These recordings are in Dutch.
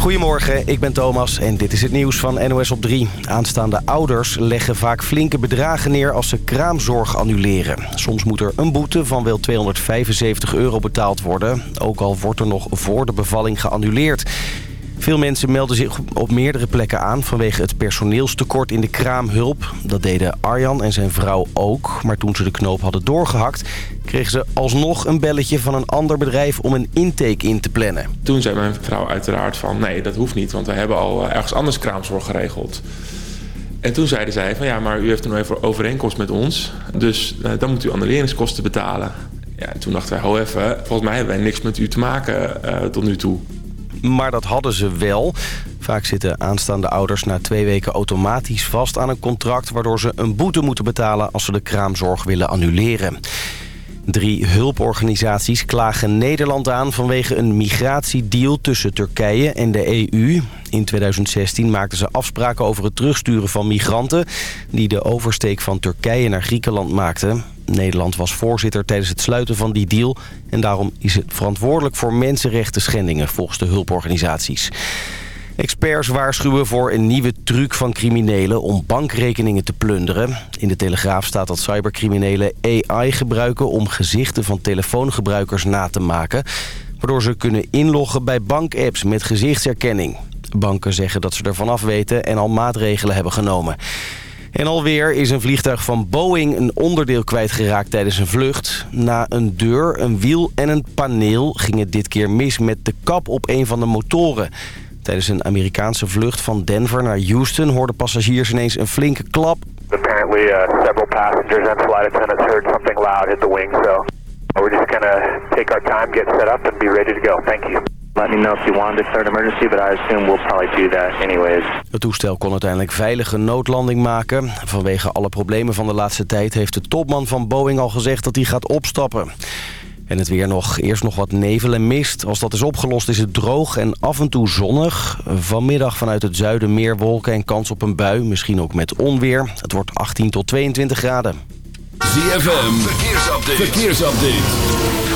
Goedemorgen, ik ben Thomas en dit is het nieuws van NOS op 3. Aanstaande ouders leggen vaak flinke bedragen neer als ze kraamzorg annuleren. Soms moet er een boete van wel 275 euro betaald worden. Ook al wordt er nog voor de bevalling geannuleerd. Veel mensen melden zich op meerdere plekken aan vanwege het personeelstekort in de kraamhulp. Dat deden Arjan en zijn vrouw ook. Maar toen ze de knoop hadden doorgehakt, kregen ze alsnog een belletje van een ander bedrijf om een intake in te plannen. Toen zei mijn vrouw uiteraard van nee, dat hoeft niet, want we hebben al eh, ergens anders kraamzorg geregeld. En toen zeiden zij van ja, maar u heeft een overeenkomst met ons, dus uh, dan moet u annuleringskosten betalen. Ja, en toen dachten wij, ho even, volgens mij hebben wij niks met u te maken uh, tot nu toe. Maar dat hadden ze wel. Vaak zitten aanstaande ouders na twee weken automatisch vast aan een contract... waardoor ze een boete moeten betalen als ze de kraamzorg willen annuleren. Drie hulporganisaties klagen Nederland aan vanwege een migratiedeal tussen Turkije en de EU. In 2016 maakten ze afspraken over het terugsturen van migranten... die de oversteek van Turkije naar Griekenland maakten. Nederland was voorzitter tijdens het sluiten van die deal... en daarom is het verantwoordelijk voor mensenrechten schendingen volgens de hulporganisaties. Experts waarschuwen voor een nieuwe truc van criminelen om bankrekeningen te plunderen. In de Telegraaf staat dat cybercriminelen AI gebruiken om gezichten van telefoongebruikers na te maken. Waardoor ze kunnen inloggen bij bankapps met gezichtsherkenning. Banken zeggen dat ze ervan af weten en al maatregelen hebben genomen. En alweer is een vliegtuig van Boeing een onderdeel kwijtgeraakt tijdens een vlucht. Na een deur, een wiel en een paneel ging het dit keer mis met de kap op een van de motoren. Tijdens een Amerikaanse vlucht van Denver naar Houston hoorden passagiers ineens een flinke klap. Apparently uh, several passengers and flight attendants heard something loud hit the wing, so we're just gonna take our time, get set up and be ready to go. Thank you. Let me know if you want to declare an emergency, but I assume we'll probably do that anyways. Het toestel kon uiteindelijk veilige noodlanding maken. Vanwege alle problemen van de laatste tijd heeft de topman van Boeing al gezegd dat hij gaat opstappen. En het weer nog. Eerst nog wat nevel en mist. Als dat is opgelost is het droog en af en toe zonnig. Vanmiddag vanuit het zuiden meer wolken en kans op een bui. Misschien ook met onweer. Het wordt 18 tot 22 graden. ZFM, verkeersupdate. verkeersupdate.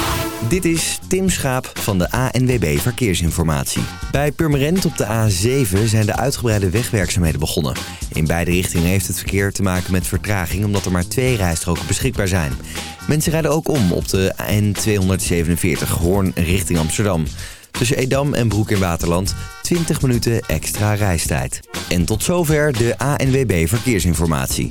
Dit is Tim Schaap van de ANWB Verkeersinformatie. Bij Purmerend op de A7 zijn de uitgebreide wegwerkzaamheden begonnen. In beide richtingen heeft het verkeer te maken met vertraging... omdat er maar twee rijstroken beschikbaar zijn. Mensen rijden ook om op de N247 Hoorn richting Amsterdam. Tussen Edam en Broek in Waterland 20 minuten extra reistijd. En tot zover de ANWB Verkeersinformatie.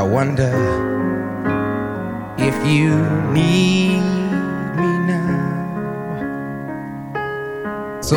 I wonder if you need me now. So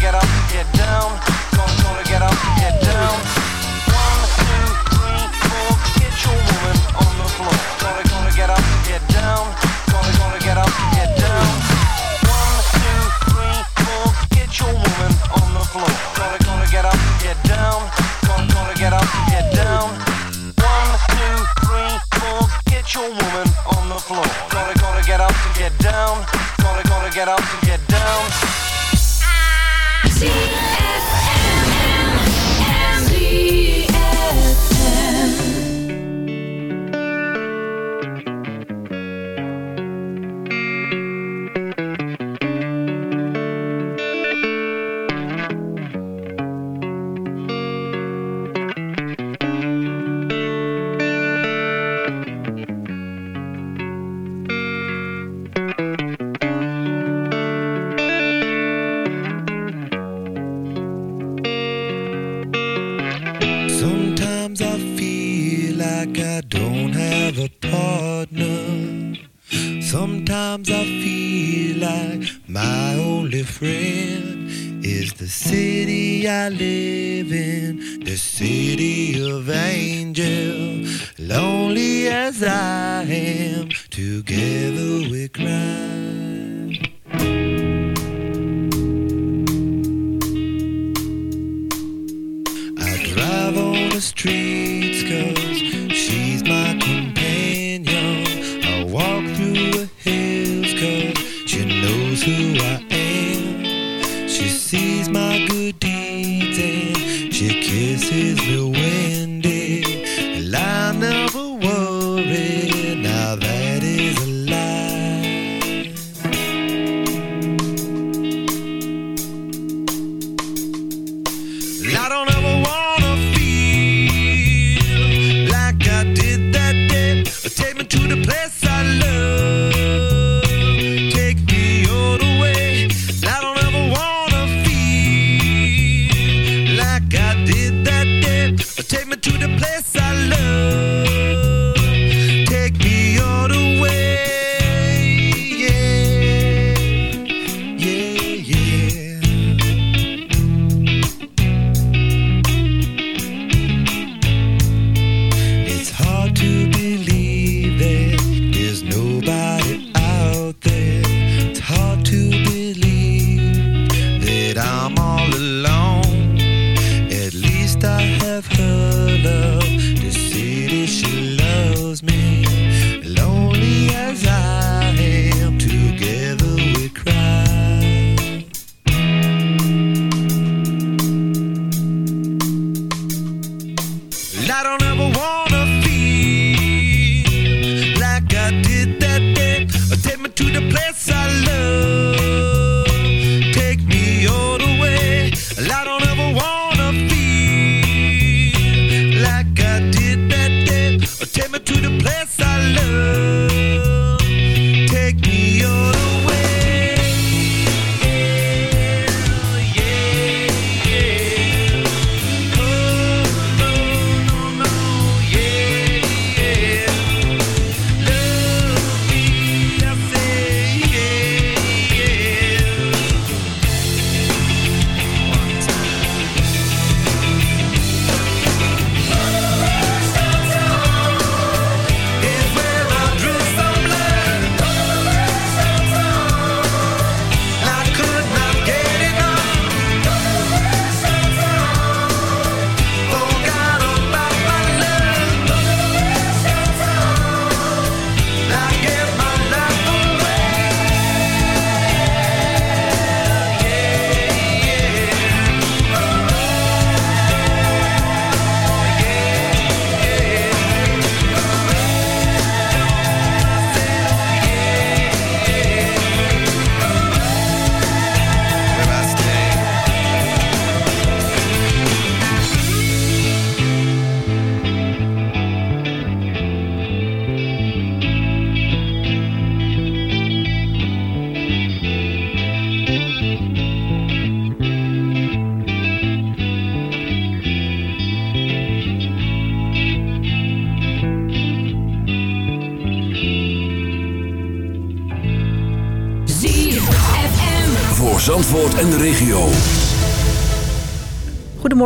get up, get down. Gonna, gonna get up, get down.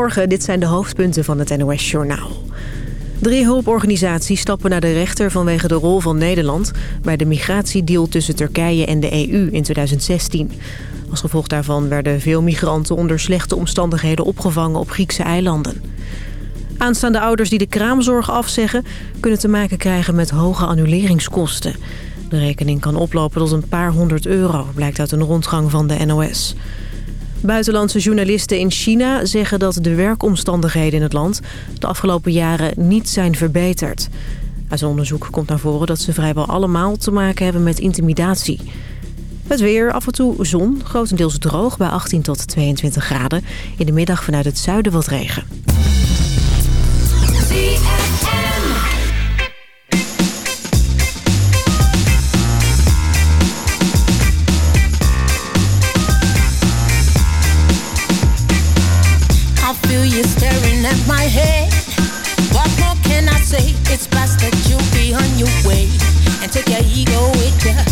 Dit zijn de hoofdpunten van het NOS-journaal. Drie hulporganisaties stappen naar de rechter vanwege de rol van Nederland... bij de migratiedeal tussen Turkije en de EU in 2016. Als gevolg daarvan werden veel migranten onder slechte omstandigheden opgevangen op Griekse eilanden. Aanstaande ouders die de kraamzorg afzeggen... kunnen te maken krijgen met hoge annuleringskosten. De rekening kan oplopen tot een paar honderd euro, blijkt uit een rondgang van de NOS. Buitenlandse journalisten in China zeggen dat de werkomstandigheden in het land... de afgelopen jaren niet zijn verbeterd. Uit onderzoek komt naar voren dat ze vrijwel allemaal te maken hebben met intimidatie. Het weer, af en toe zon, grotendeels droog bij 18 tot 22 graden. In de middag vanuit het zuiden wat regen. On your way and take your ego with you.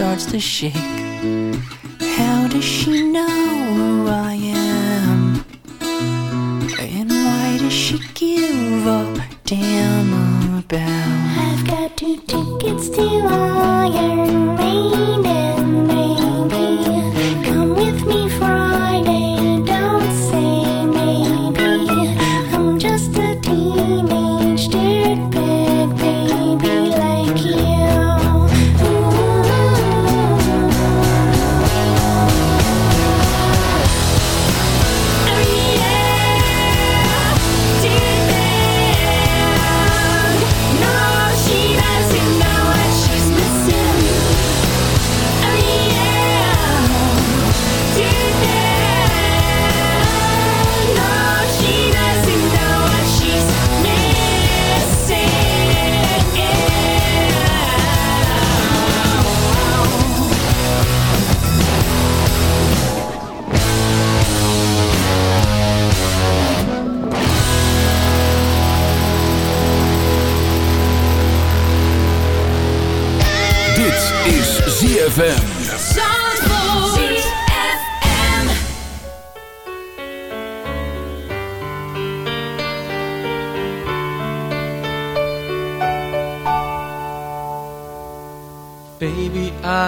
starts to shake.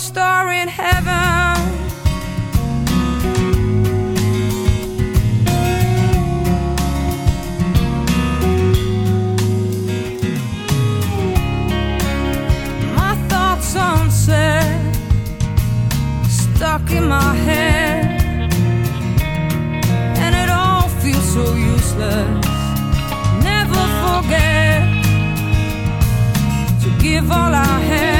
star in heaven. My thoughts unsaid, stuck in my head, and it all feels so useless. Never forget to give all I have.